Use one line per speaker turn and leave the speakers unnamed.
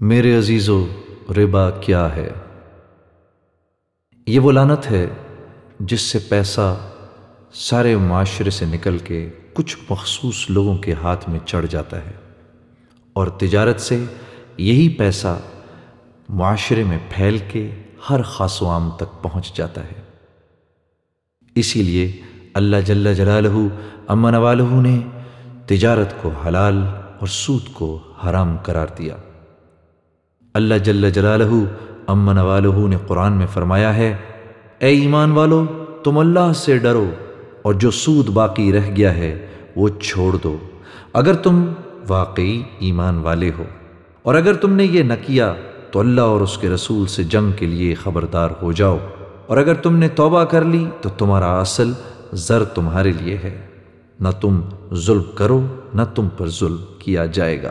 میرے عزیزو، ربا کیا ہے؟ یہ وہ لانت ہے جس سے پیسہ سارے معاشرے سے نکل کے کچھ مخصوص لوگوں کے ہاتھ میں چڑھ جاتا ہے اور تجارت سے یہی پیسہ معاشرے میں پھیل کے ہر خاص و عام تک پہنچ جاتا ہے۔ اسی لیے اللہ جل جلالہ، امن والہ نے تجارت کو حلال اور سود کو حرام قرار دیا۔ اللہ جل جلالہ امن والہ نے قرآن میں فرمایا ہے، اے ایمان والو، تم اللہ سے ڈرو اور جو سود باقی رہ گیا ہے، وہ چھوڑ دو۔ اگر تم واقعی ایمان والے ہو اور اگر تم نے یہ نہ کیا، تو اللہ اور اس کے رسول سے جنگ کے لیے خبردار ہو جاؤ۔ اور اگر تم نے توبہ کر لی، تو تمہارا اصل زر تمہارے لیے ہے۔ نہ تم ظلم کرو، نہ تم پر ظلم کیا جائے گا۔